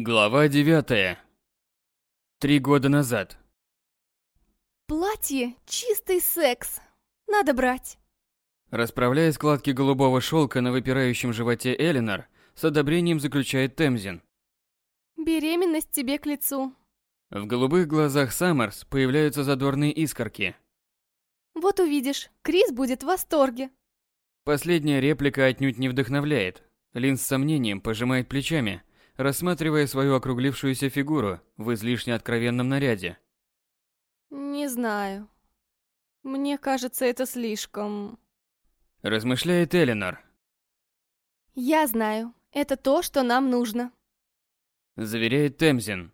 Глава девятая. Три года назад. Платье — чистый секс. Надо брать. Расправляя складки голубого шелка на выпирающем животе Элинор, с одобрением заключает Темзин. Беременность тебе к лицу. В голубых глазах Саммерс появляются задорные искорки. Вот увидишь, Крис будет в восторге. Последняя реплика отнюдь не вдохновляет. Лин с сомнением пожимает плечами, рассматривая свою округлившуюся фигуру в излишне откровенном наряде. Не знаю. Мне кажется, это слишком... Размышляет Элинор. Я знаю. Это то, что нам нужно. Заверяет Темзин.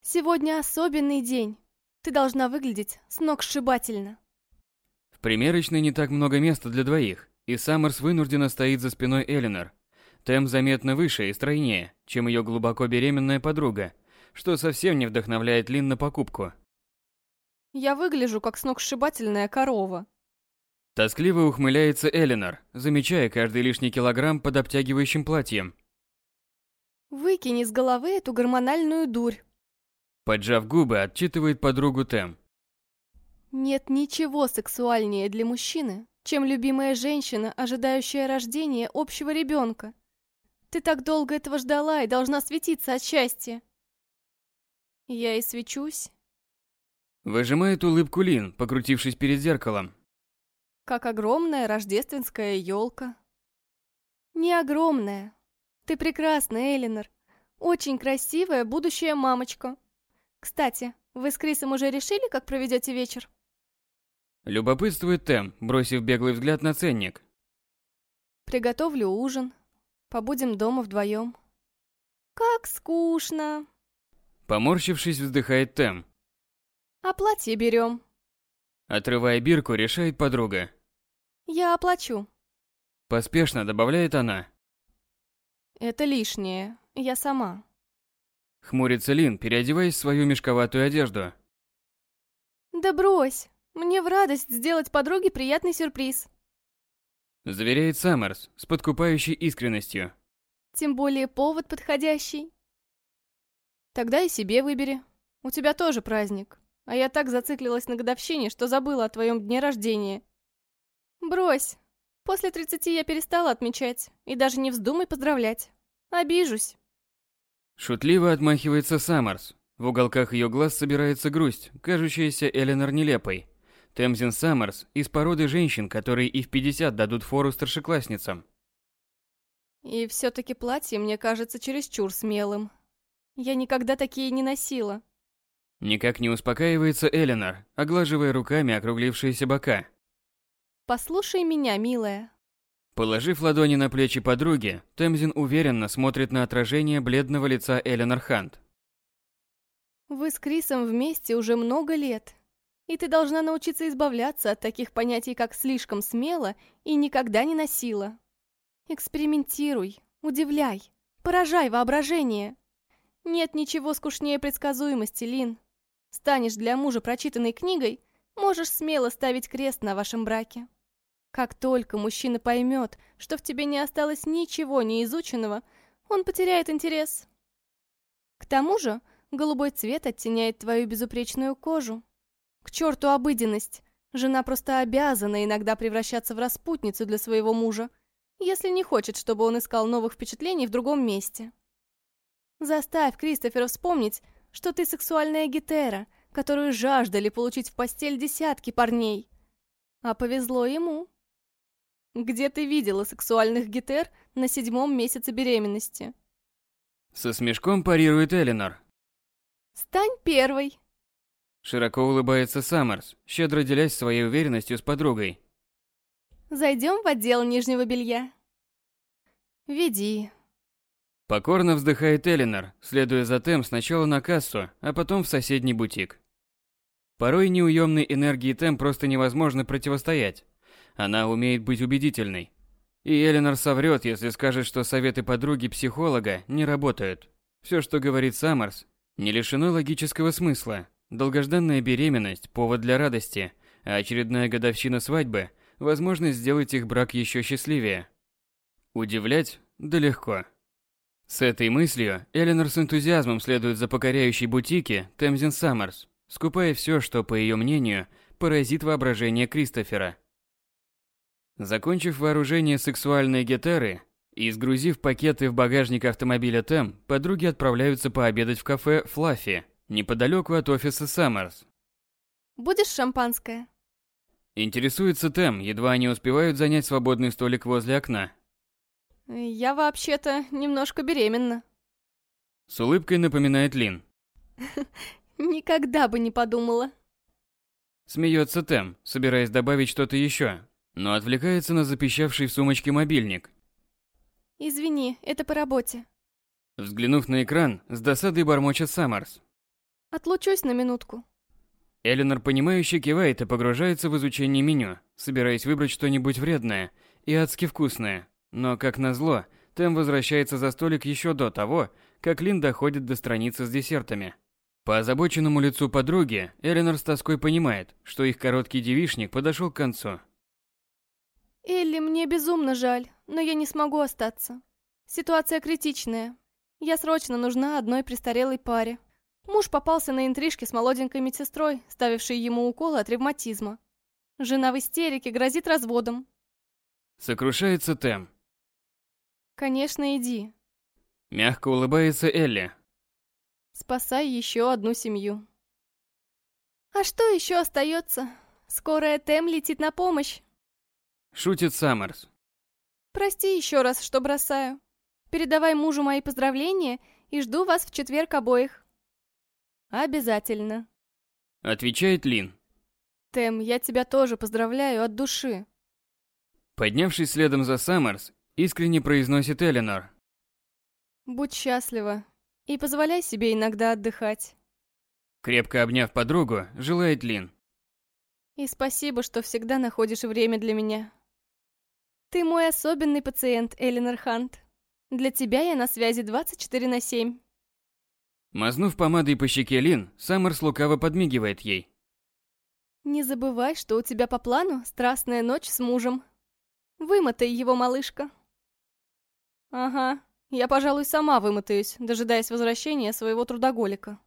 Сегодня особенный день. Ты должна выглядеть сногсшибательно. В примерочной не так много места для двоих, и Саммерс вынуждена стоит за спиной Элинор. Тем заметно выше и стройнее, чем ее глубоко беременная подруга, что совсем не вдохновляет Лин на покупку. Я выгляжу как сногсшибательная корова. Тоскливо ухмыляется Элинор, замечая каждый лишний килограмм под обтягивающим платьем. Выкини с головы эту гормональную дурь. Поджав губы, отчитывает подругу Тем. Нет ничего сексуальнее для мужчины, чем любимая женщина, ожидающая рождения общего ребенка. Ты так долго этого ждала и должна светиться от счастья. Я и свечусь, Выжимает улыбку Лин, покрутившись перед зеркалом. как огромная рождественская елка. Не огромная. Ты прекрасна, Элинор. Очень красивая будущая мамочка. Кстати, вы с Крисом уже решили, как проведете вечер? Любопытствует Тем, бросив беглый взгляд на ценник. Приготовлю ужин. Побудем дома вдвоем. Как скучно. Поморщившись, вздыхает Тем. А платье берем. Отрывая бирку, решает подруга. Я оплачу. Поспешно добавляет она. Это лишнее. Я сама. Хмурится Лин, переодеваясь в свою мешковатую одежду. Да брось. Мне в радость сделать подруге приятный сюрприз. Заверяет Саммерс с подкупающей искренностью. Тем более повод подходящий. Тогда и себе выбери. У тебя тоже праздник. А я так зациклилась на годовщине, что забыла о твоем дне рождения. Брось. После 30 я перестала отмечать. И даже не вздумай поздравлять. Обижусь. Шутливо отмахивается Саммерс. В уголках ее глаз собирается грусть, кажущаяся Эленор нелепой. Темзин Саммерс из породы женщин, которые и в 50 дадут фору старшеклассницам. И все-таки платье мне кажется чересчур смелым. Я никогда такие не носила. Никак не успокаивается Эленор, оглаживая руками округлившиеся бока. Послушай меня, милая. Положив ладони на плечи подруги, Темзин уверенно смотрит на отражение бледного лица Эленор Хант. Вы с Крисом вместе уже много лет. И ты должна научиться избавляться от таких понятий, как «слишком смело» и «никогда не носила». Экспериментируй, удивляй, поражай воображение. Нет ничего скучнее предсказуемости, Лин. Станешь для мужа прочитанной книгой, можешь смело ставить крест на вашем браке. Как только мужчина поймет, что в тебе не осталось ничего неизученного, он потеряет интерес. К тому же, голубой цвет оттеняет твою безупречную кожу. К черту обыденность. Жена просто обязана иногда превращаться в распутницу для своего мужа, если не хочет, чтобы он искал новых впечатлений в другом месте. Заставь Кристофера вспомнить, что ты сексуальная гетера, которую жаждали получить в постель десятки парней. А повезло ему. Где ты видела сексуальных гетер на седьмом месяце беременности? Со смешком парирует Эленор. Стань первой. Широко улыбается Саммерс, щедро делясь своей уверенностью с подругой. Зайдем в отдел нижнего белья. Веди. Покорно вздыхает Эленор, следуя за Тем сначала на кассу, а потом в соседний бутик. Порой неуемной энергии Тем просто невозможно противостоять. Она умеет быть убедительной. И Эленор соврет, если скажет, что советы подруги-психолога не работают. Все, что говорит Саммерс, не лишено логического смысла. Долгожданная беременность – повод для радости, а очередная годовщина свадьбы – возможность сделать их брак еще счастливее. Удивлять? Да легко. С этой мыслью Эленор с энтузиазмом следует за покоряющей бутики Темзин Саммерс, скупая все, что, по ее мнению, поразит воображение Кристофера. Закончив вооружение сексуальной гитары и сгрузив пакеты в багажник автомобиля Тем, подруги отправляются пообедать в кафе «Флаффи», неподалеку от офиса Саммерс. Будешь шампанское? Интересуется Тем, едва они успевают занять свободный столик возле окна. Я вообще-то немножко беременна. С улыбкой напоминает Лин. Никогда бы не подумала. Смеется Тем, собираясь добавить что-то еще, но отвлекается на запищавший в сумочке мобильник. Извини, это по работе. Взглянув на экран, с досадой бормочет Саммерс. Отлучусь на минутку. Эленор, понимающе кивает и погружается в изучение меню, собираясь выбрать что-нибудь вредное и адски вкусное. Но, как назло, Тем возвращается за столик еще до того, как Лин доходит до страницы с десертами. По озабоченному лицу подруги, Эленор с тоской понимает, что их короткий девишник подошел к концу. Элли, мне безумно жаль, но я не смогу остаться. Ситуация критичная. Я срочно нужна одной престарелой паре. Муж попался на интрижки с молоденькой медсестрой, ставившей ему уколы от ревматизма. Жена в истерике грозит разводом. Сокрушается Тем. Конечно, иди. Мягко улыбается Элли. Спасай еще одну семью. А что еще остается? Скорая Тем летит на помощь. Шутит Саммерс. Прости еще раз, что бросаю. Передавай мужу мои поздравления и жду вас в четверг обоих. Обязательно. Отвечает Лин. Тем, я тебя тоже поздравляю от души. Поднявшись следом за Саммерс, искренне произносит Эленор. Будь счастлива и позволяй себе иногда отдыхать. Крепко обняв подругу, желает Лин. И спасибо, что всегда находишь время для меня. Ты мой особенный пациент, Эленор Хант. Для тебя я на связи 24 на 7. Мазнув помадой по щеке Лин, Саммерс лукаво подмигивает ей. Не забывай, что у тебя по плану страстная ночь с мужем. Вымотай его, малышка. Ага, я, пожалуй, сама вымотаюсь, дожидаясь возвращения своего трудоголика.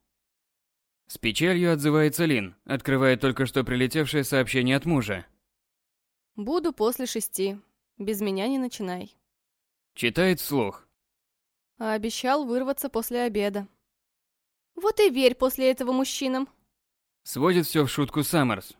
С печалью отзывается Лин, открывая только что прилетевшее сообщение от мужа. Буду после шести. Без меня не начинай. Читает вслух. А обещал вырваться после обеда. Вот и верь после этого мужчинам. Сводит все в шутку Саммерс.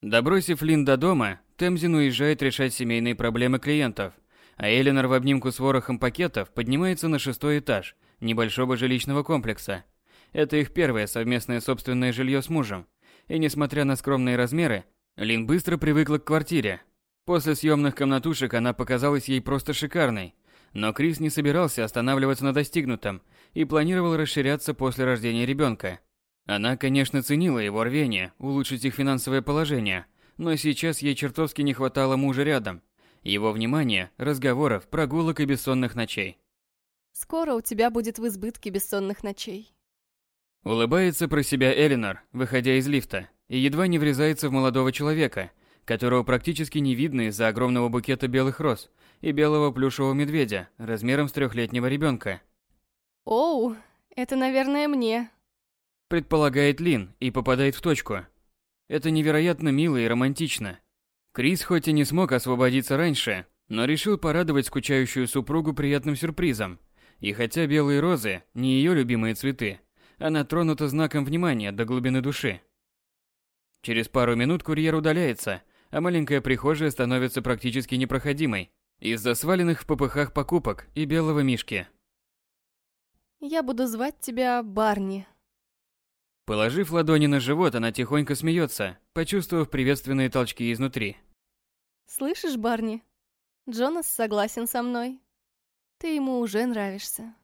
Добросив Лин до дома, Темзин уезжает решать семейные проблемы клиентов, а Эленор в обнимку с ворохом пакетов поднимается на шестой этаж небольшого жилищного комплекса. Это их первое совместное собственное жилье с мужем. И несмотря на скромные размеры, Лин быстро привыкла к квартире. После съемных комнатушек она показалась ей просто шикарной. Но Крис не собирался останавливаться на достигнутом и планировал расширяться после рождения ребенка. Она, конечно, ценила его рвение улучшить их финансовое положение, но сейчас ей чертовски не хватало мужа рядом. Его внимания, разговоров, прогулок и бессонных ночей. Скоро у тебя будет в избытке бессонных ночей. Улыбается про себя Элинор, выходя из лифта, и едва не врезается в молодого человека, которого практически не видно из-за огромного букета белых роз и белого плюшевого медведя размером с трехлетнего ребенка. Оу, это, наверное, мне. Предполагает Лин и попадает в точку. Это невероятно мило и романтично. Крис хоть и не смог освободиться раньше, но решил порадовать скучающую супругу приятным сюрпризом. И хотя белые розы не ее любимые цветы, она тронута знаком внимания до глубины души. Через пару минут курьер удаляется, а маленькая прихожая становится практически непроходимой из-за сваленных в попыхах покупок и белого мишки. Я буду звать тебя Барни. Положив ладони на живот, она тихонько смеется, почувствовав приветственные толчки изнутри. Слышишь, Барни? Джонас согласен со мной. Ты ему уже нравишься.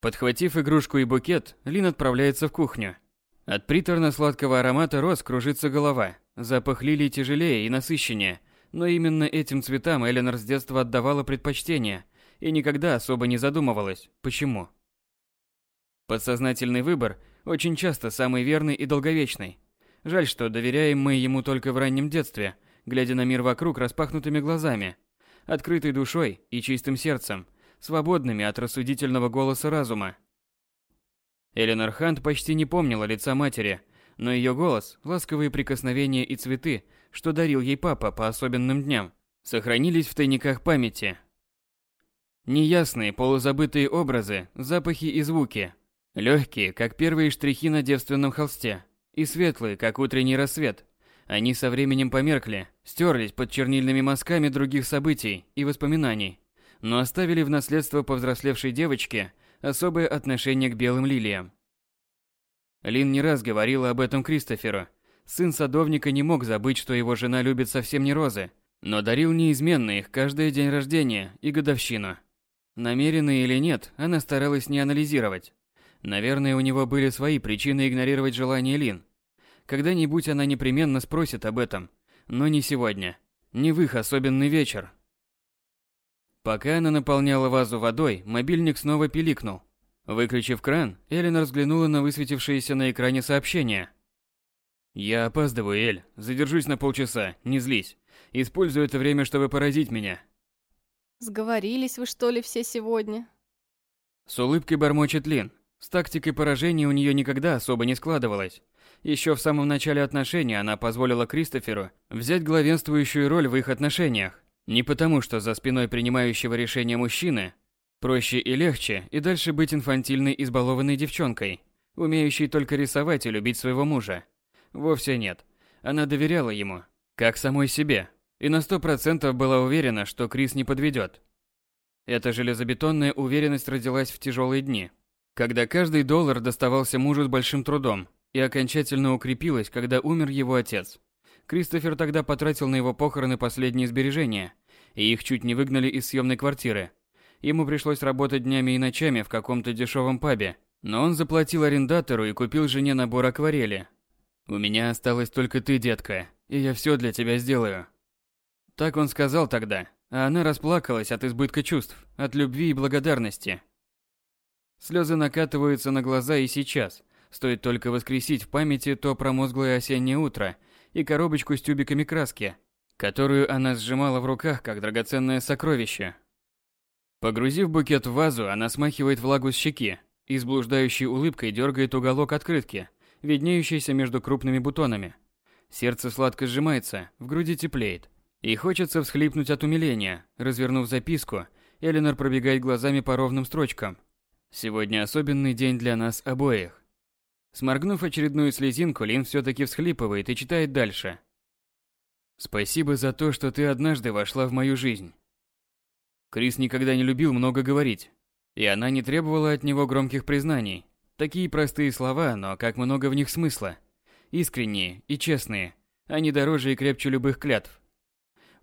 Подхватив игрушку и букет, Лин отправляется в кухню. От приторно-сладкого аромата роз кружится голова, запах лилий тяжелее и насыщеннее, но именно этим цветам Эленор с детства отдавала предпочтение и никогда особо не задумывалась, почему. Подсознательный выбор очень часто самый верный и долговечный. Жаль, что доверяем мы ему только в раннем детстве, глядя на мир вокруг распахнутыми глазами, открытой душой и чистым сердцем, свободными от рассудительного голоса разума. Эленор Хант почти не помнила лица матери, но ее голос, ласковые прикосновения и цветы, что дарил ей папа по особенным дням, сохранились в тайниках памяти. Неясные, полузабытые образы, запахи и звуки, легкие, как первые штрихи на девственном холсте, и светлые, как утренний рассвет. Они со временем померкли, стерлись под чернильными мазками других событий и воспоминаний, но оставили в наследство повзрослевшей девочке особое отношение к белым лилиям. Лин не раз говорила об этом Кристоферу. Сын садовника не мог забыть, что его жена любит совсем не розы, но дарил неизменно их каждый день рождения и годовщину. Намеренно или нет, она старалась не анализировать. Наверное, у него были свои причины игнорировать желание Лин. Когда-нибудь она непременно спросит об этом, но не сегодня. Не в их особенный вечер. Пока она наполняла вазу водой, мобильник снова пиликнул. Выключив кран, Эллен взглянула на высветившееся на экране сообщение. «Я опаздываю, Эль. Задержусь на полчаса. Не злись. Использую это время, чтобы поразить меня». Сговорились вы, что ли, все сегодня? С улыбкой бормочет Лин. С тактикой поражения у нее никогда особо не складывалось. Еще в самом начале отношений она позволила Кристоферу взять главенствующую роль в их отношениях. Не потому, что за спиной принимающего решения мужчины проще и легче и дальше быть инфантильной избалованной девчонкой, умеющей только рисовать и любить своего мужа. Вовсе нет. Она доверяла ему, как самой себе, и на сто процентов была уверена, что Крис не подведет. Эта железобетонная уверенность родилась в тяжелые дни, когда каждый доллар доставался мужу с большим трудом, и окончательно укрепилась, когда умер его отец. Кристофер тогда потратил на его похороны последние сбережения, и их чуть не выгнали из съемной квартиры. Ему пришлось работать днями и ночами в каком-то дешевом пабе, но он заплатил арендатору и купил жене набор акварели. «У меня осталась только ты, детка, и я все для тебя сделаю», так он сказал тогда, а она расплакалась от избытка чувств, от любви и благодарности. Слезы накатываются на глаза и сейчас. Стоит только воскресить в памяти то промозглое осеннее утро и коробочку с тюбиками краски, которую она сжимала в руках как драгоценное сокровище. Погрузив букет в вазу, она смахивает влагу с щеки и с блуждающей улыбкой дергает уголок открытки, виднеющийся между крупными бутонами. Сердце сладко сжимается, в груди теплеет. И хочется всхлипнуть от умиления. Развернув записку, Эленор пробегает глазами по ровным строчкам. Сегодня особенный день для нас обоих. Сморгнув очередную слезинку, Лин все-таки всхлипывает и читает дальше. «Спасибо за то, что ты однажды вошла в мою жизнь». Крис никогда не любил много говорить, и она не требовала от него громких признаний. Такие простые слова, но как много в них смысла. Искренние и честные, они дороже и крепче любых клятв.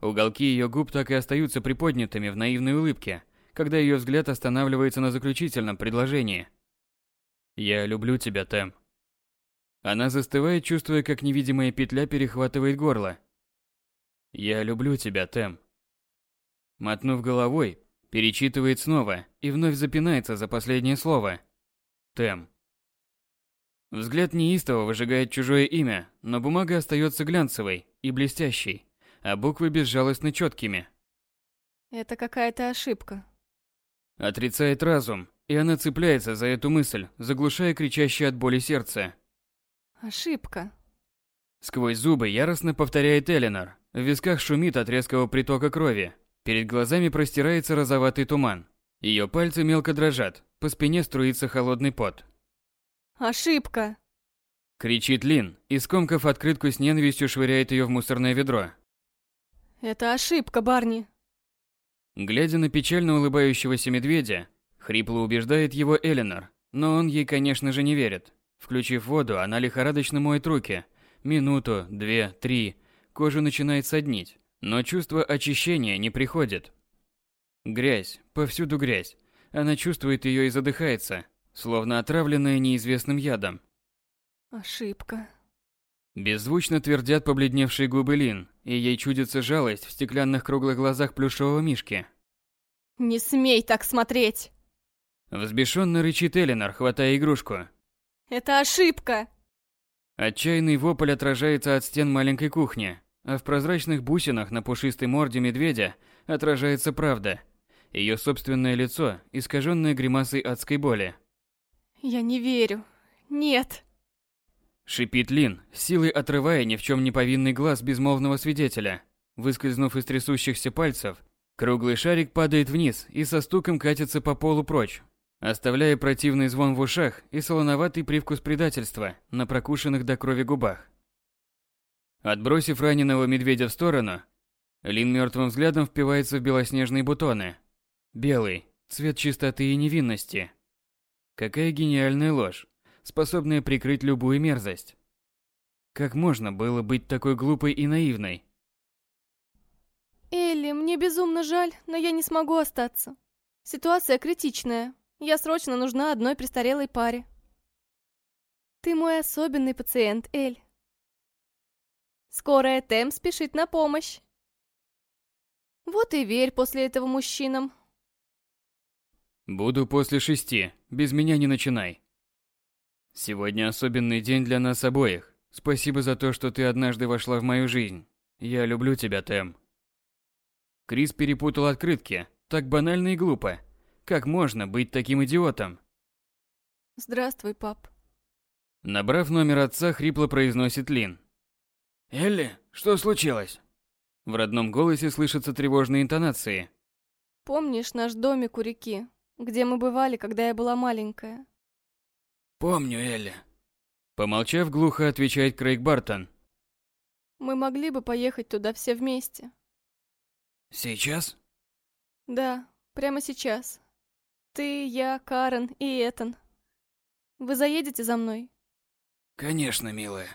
Уголки ее губ так и остаются приподнятыми в наивной улыбке, когда ее взгляд останавливается на заключительном предложении. «Я люблю тебя, Тэм». Она застывает, чувствуя, как невидимая петля перехватывает горло. «Я люблю тебя, Тэм». Мотнув головой, перечитывает снова и вновь запинается за последнее слово. Тэм. Взгляд неистово выжигает чужое имя, но бумага остается глянцевой и блестящей а буквы безжалостно четкими. Это какая-то ошибка. Отрицает разум, и она цепляется за эту мысль, заглушая кричащее от боли сердце. Ошибка. Сквозь зубы яростно повторяет Эленор. В висках шумит от резкого притока крови. Перед глазами простирается розоватый туман. Ее пальцы мелко дрожат, по спине струится холодный пот. «Ошибка!» Кричит Лин, и скомкав открытку с ненавистью швыряет ее в мусорное ведро. Это ошибка, Барни. Глядя на печально улыбающегося медведя, хрипло убеждает его Эленор, но он ей, конечно же, не верит. Включив воду, она лихорадочно моет руки. Минуту, две, три. Кожа начинает соднить, но чувство очищения не приходит. Грязь, повсюду грязь. Она чувствует ее и задыхается, словно отравленная неизвестным ядом. Ошибка. Беззвучно твердят побледневшие губы Лин, и ей чудится жалость в стеклянных круглых глазах плюшевого мишки. «Не смей так смотреть!» Взбешенно рычит Эленор, хватая игрушку. «Это ошибка!» Отчаянный вопль отражается от стен маленькой кухни, а в прозрачных бусинах на пушистой морде медведя отражается правда. Ее собственное лицо, искаженное гримасой адской боли. Я не верю. Нет. Шипит Лин, силой отрывая ни в чем не повинный глаз безмолвного свидетеля. Выскользнув из трясущихся пальцев, круглый шарик падает вниз и со стуком катится по полу прочь, оставляя противный звон в ушах и солоноватый привкус предательства на прокушенных до крови губах. Отбросив раненого медведя в сторону, Лин мертвым взглядом впивается в белоснежные бутоны. Белый, цвет чистоты и невинности. Какая гениальная ложь, способная прикрыть любую мерзость. Как можно было быть такой глупой и наивной? Элли, мне безумно жаль, но я не смогу остаться. Ситуация критичная. Я срочно нужна одной престарелой паре. Ты мой особенный пациент, Эль. Скорая Тем спешит на помощь. Вот и верь после этого мужчинам. Буду после шести, без меня не начинай. Сегодня особенный день для нас обоих. Спасибо за то, что ты однажды вошла в мою жизнь. Я люблю тебя, Тем. Крис перепутал открытки. Так банально и глупо. Как можно быть таким идиотом? Здравствуй, пап. Набрав номер отца, хрипло произносит Лин. «Элли, что случилось?» В родном голосе слышатся тревожные интонации. Помнишь наш домик у реки, где мы бывали, когда я была маленькая? «Помню, Элли». Помолчав, глухо отвечает Крейг Бартон. Мы могли бы поехать туда все вместе. «Сейчас?» Да, прямо сейчас. Ты, я, Карен и Этан. Вы заедете за мной? «Конечно, милая».